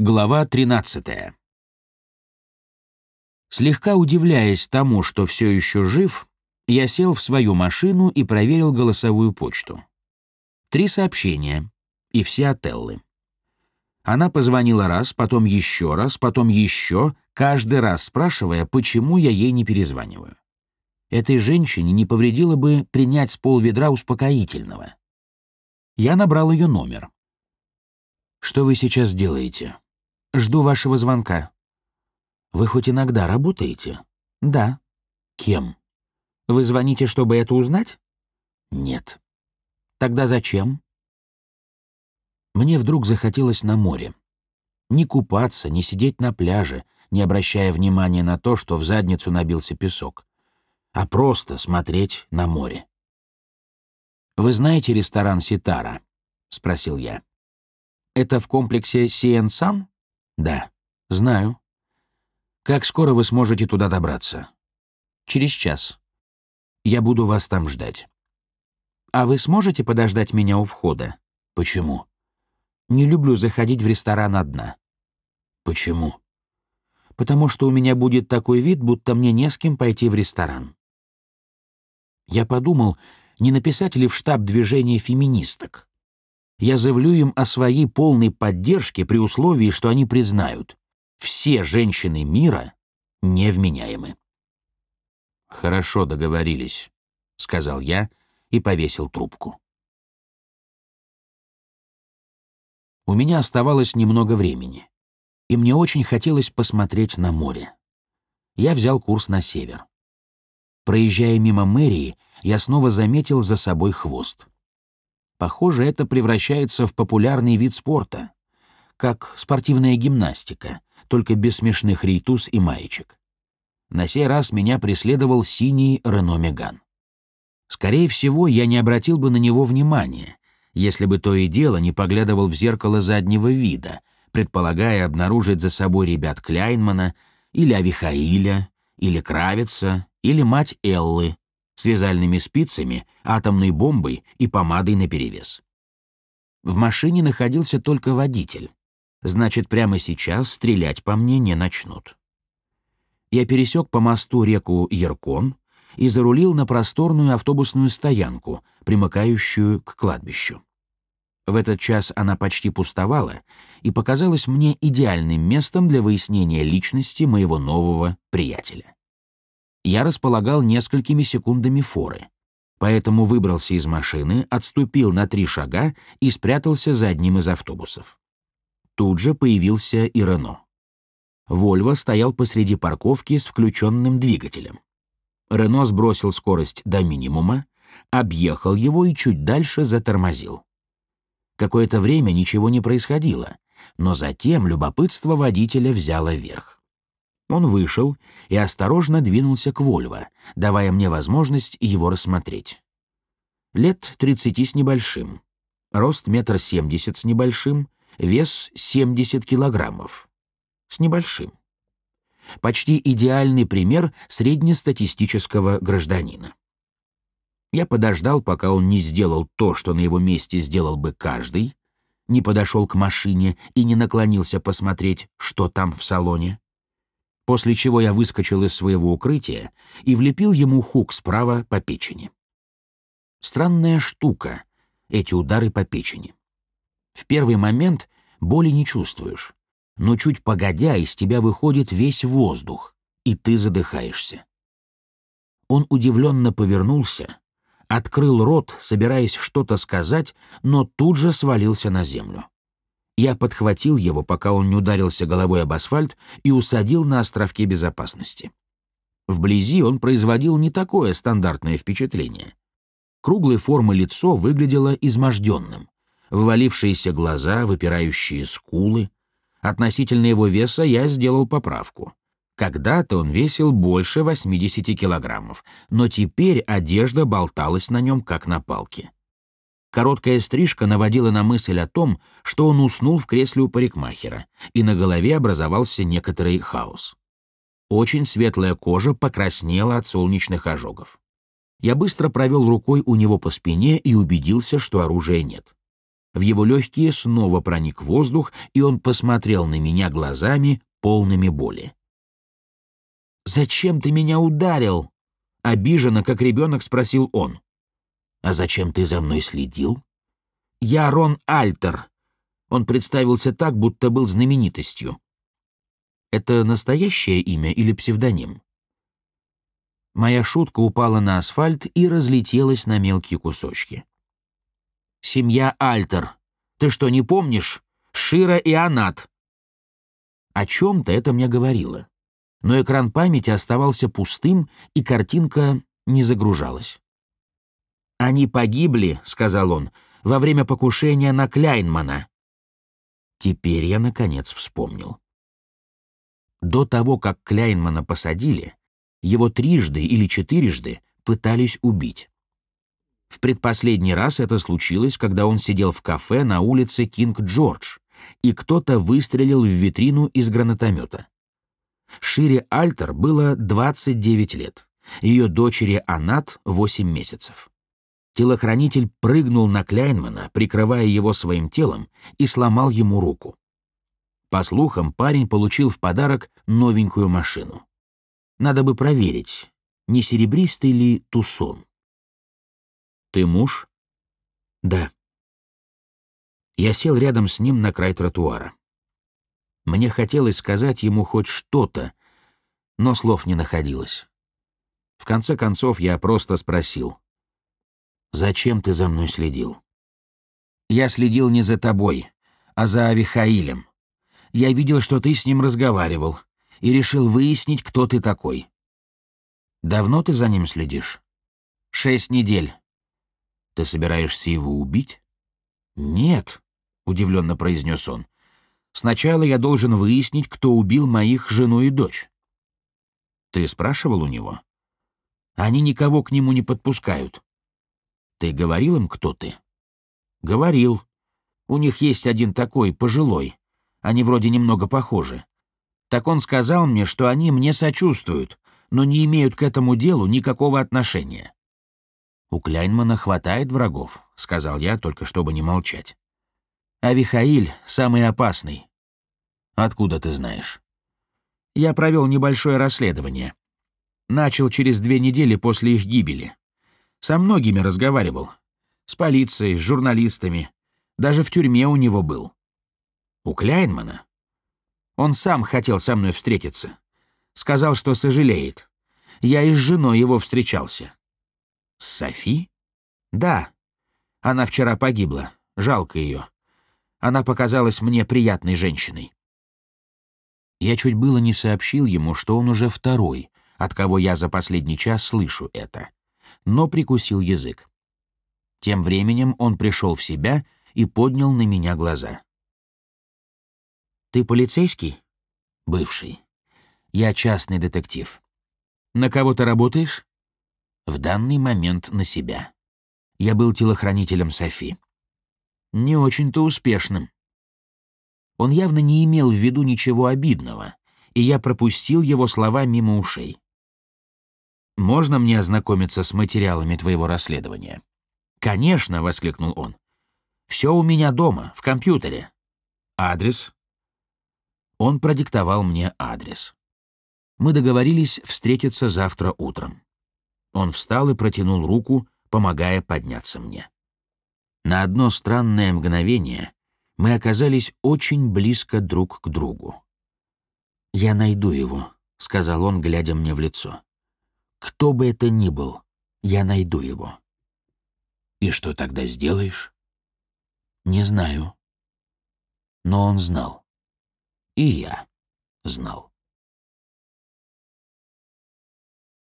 Глава 13. Слегка удивляясь тому, что все еще жив, я сел в свою машину и проверил голосовую почту. Три сообщения, и все от Эллы. Она позвонила раз, потом еще раз, потом еще, каждый раз спрашивая, почему я ей не перезваниваю. Этой женщине не повредило бы принять с полведра успокоительного. Я набрал ее номер. «Что вы сейчас делаете?» Жду вашего звонка. Вы хоть иногда работаете? Да. Кем? Вы звоните, чтобы это узнать? Нет. Тогда зачем? Мне вдруг захотелось на море. Не купаться, не сидеть на пляже, не обращая внимания на то, что в задницу набился песок, а просто смотреть на море. «Вы знаете ресторан «Ситара»?» — спросил я. «Это в комплексе «Сиэн-Сан»?» «Да, знаю. Как скоро вы сможете туда добраться?» «Через час. Я буду вас там ждать». «А вы сможете подождать меня у входа?» «Почему?» «Не люблю заходить в ресторан одна». «Почему?» «Потому что у меня будет такой вид, будто мне не с кем пойти в ресторан». Я подумал, не написать ли в штаб движения феминисток я заявлю им о своей полной поддержке при условии, что они признают, все женщины мира невменяемы. «Хорошо договорились», — сказал я и повесил трубку. У меня оставалось немного времени, и мне очень хотелось посмотреть на море. Я взял курс на север. Проезжая мимо мэрии, я снова заметил за собой хвост. Похоже, это превращается в популярный вид спорта, как спортивная гимнастика, только без смешных рейтуз и маечек. На сей раз меня преследовал синий Рено Меган. Скорее всего, я не обратил бы на него внимания, если бы то и дело не поглядывал в зеркало заднего вида, предполагая обнаружить за собой ребят Кляйнмана или Авихаиля, или Кравица, или мать Эллы, с вязальными спицами, атомной бомбой и помадой наперевес. В машине находился только водитель. Значит, прямо сейчас стрелять по мне не начнут. Я пересек по мосту реку Яркон и зарулил на просторную автобусную стоянку, примыкающую к кладбищу. В этот час она почти пустовала и показалась мне идеальным местом для выяснения личности моего нового приятеля я располагал несколькими секундами форы, поэтому выбрался из машины, отступил на три шага и спрятался за одним из автобусов. Тут же появился и Рено. Вольво стоял посреди парковки с включенным двигателем. Рено сбросил скорость до минимума, объехал его и чуть дальше затормозил. Какое-то время ничего не происходило, но затем любопытство водителя взяло верх. Он вышел и осторожно двинулся к Вольво, давая мне возможность его рассмотреть. Лет 30 с небольшим, рост метр семьдесят с небольшим, вес 70 килограммов. С небольшим. Почти идеальный пример среднестатистического гражданина. Я подождал, пока он не сделал то, что на его месте сделал бы каждый, не подошел к машине и не наклонился посмотреть, что там в салоне после чего я выскочил из своего укрытия и влепил ему хук справа по печени. Странная штука — эти удары по печени. В первый момент боли не чувствуешь, но чуть погодя из тебя выходит весь воздух, и ты задыхаешься. Он удивленно повернулся, открыл рот, собираясь что-то сказать, но тут же свалился на землю. Я подхватил его, пока он не ударился головой об асфальт, и усадил на островке безопасности. Вблизи он производил не такое стандартное впечатление. Круглой формы лицо выглядело изможденным. Вывалившиеся глаза, выпирающие скулы. Относительно его веса я сделал поправку. Когда-то он весил больше 80 килограммов, но теперь одежда болталась на нем, как на палке. Короткая стрижка наводила на мысль о том, что он уснул в кресле у парикмахера, и на голове образовался некоторый хаос. Очень светлая кожа покраснела от солнечных ожогов. Я быстро провел рукой у него по спине и убедился, что оружия нет. в его легкие снова проник воздух, и он посмотрел на меня глазами, полными боли. «Зачем ты меня ударил?» — обиженно, как ребенок, спросил он. «А зачем ты за мной следил?» «Я Рон Альтер». Он представился так, будто был знаменитостью. «Это настоящее имя или псевдоним?» Моя шутка упала на асфальт и разлетелась на мелкие кусочки. Семья Альтер. Ты что, не помнишь? Шира и Анат. О чем-то это мне говорило. Но экран памяти оставался пустым, и картинка не загружалась. «Они погибли», — сказал он, — «во время покушения на Кляйнмана». Теперь я, наконец, вспомнил. До того, как Кляйнмана посадили, его трижды или четырежды пытались убить. В предпоследний раз это случилось, когда он сидел в кафе на улице Кинг-Джордж, и кто-то выстрелил в витрину из гранатомета. Шире Альтер было 29 лет, ее дочери Анат — 8 месяцев. Телохранитель прыгнул на Кляйнмана, прикрывая его своим телом, и сломал ему руку. По слухам, парень получил в подарок новенькую машину. Надо бы проверить, не серебристый ли тусон. «Ты муж?» «Да». Я сел рядом с ним на край тротуара. Мне хотелось сказать ему хоть что-то, но слов не находилось. В конце концов, я просто спросил. «Зачем ты за мной следил?» «Я следил не за тобой, а за Авихаилем. Я видел, что ты с ним разговаривал, и решил выяснить, кто ты такой». «Давно ты за ним следишь?» «Шесть недель. Ты собираешься его убить? Нет, удивленно произнес он. Сначала я должен выяснить, кто убил моих жену и дочь. Ты спрашивал у него? Они никого к нему не подпускают. Ты говорил им, кто ты? Говорил. У них есть один такой, пожилой. Они вроде немного похожи. Так он сказал мне, что они мне сочувствуют, но не имеют к этому делу никакого отношения. «У Кляйнмана хватает врагов», — сказал я, только чтобы не молчать. «А Вихаиль самый опасный». «Откуда ты знаешь?» «Я провел небольшое расследование. Начал через две недели после их гибели. Со многими разговаривал. С полицией, с журналистами. Даже в тюрьме у него был. У Кляйнмана. Он сам хотел со мной встретиться. Сказал, что сожалеет. Я и с женой его встречался. Софи? Да. Она вчера погибла. Жалко ее. Она показалась мне приятной женщиной. Я чуть было не сообщил ему, что он уже второй, от кого я за последний час слышу это, но прикусил язык. Тем временем он пришел в себя и поднял на меня глаза. «Ты полицейский?» «Бывший. Я частный детектив. На кого ты работаешь?» в данный момент на себя. Я был телохранителем Софи. Не очень-то успешным. Он явно не имел в виду ничего обидного, и я пропустил его слова мимо ушей. «Можно мне ознакомиться с материалами твоего расследования?» «Конечно!» — воскликнул он. «Все у меня дома, в компьютере». «Адрес?» Он продиктовал мне адрес. Мы договорились встретиться завтра утром. Он встал и протянул руку, помогая подняться мне. На одно странное мгновение мы оказались очень близко друг к другу. «Я найду его», — сказал он, глядя мне в лицо. «Кто бы это ни был, я найду его». «И что тогда сделаешь?» «Не знаю». Но он знал. И я знал.